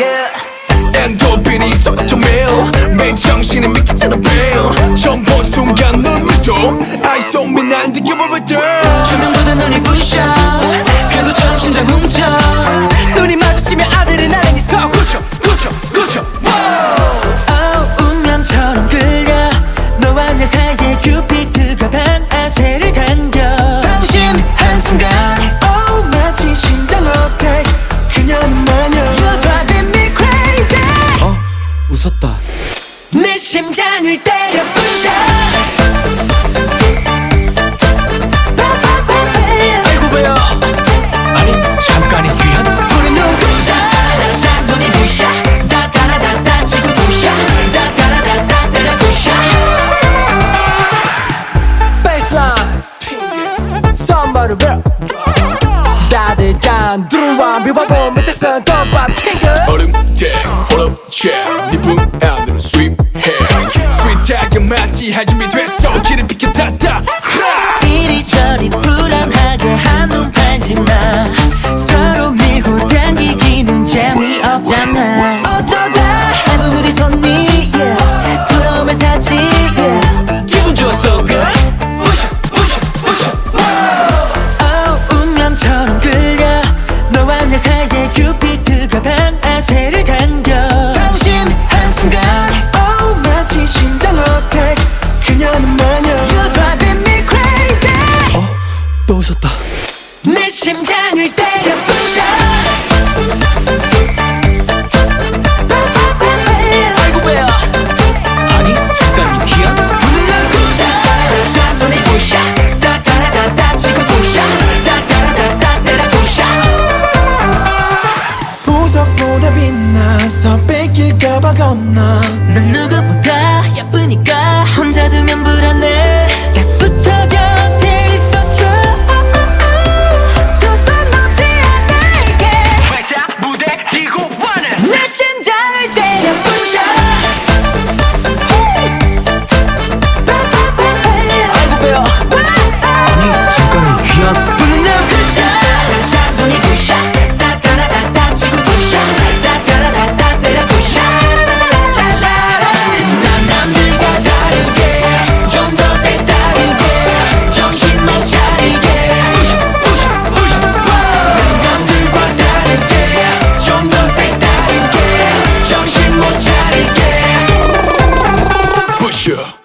Yeah. 엔도핀이 섞어져 매일 매일 정신이 믿기잖아 매일 처음 본 순간 눈물도 I saw me 난 느껴볼 때 조명보다 눈이 부셔. 웃었다. 내 심장을 때려 부셔. 잔 들어와 미워보 밑에서 더봐 탱글 얼음대 얼음채 니뿐 안으로 스윗해. 스윗하게 맞이할 준비됐어. 그대를 당겨. 당신 한순간 Oh 마치 심장 어택. 그녀는 마녀. You're driving me crazy. 어? 또 웃었다. 내 심장을 때 Capacana. Sure.